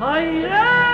Hayren,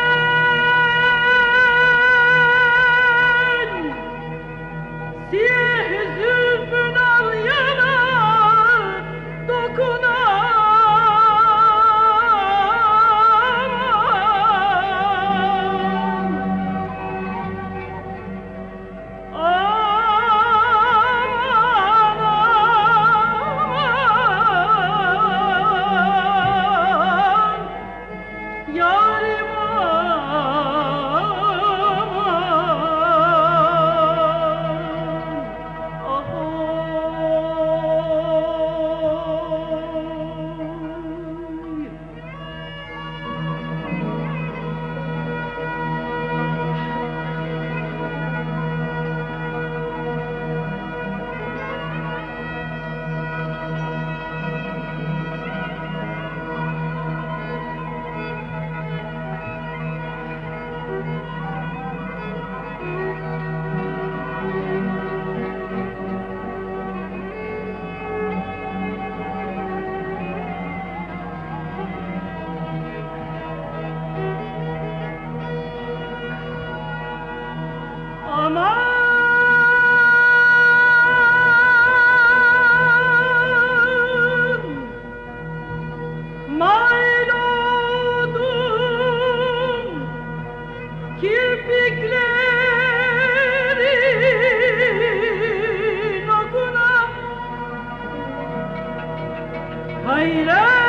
غيره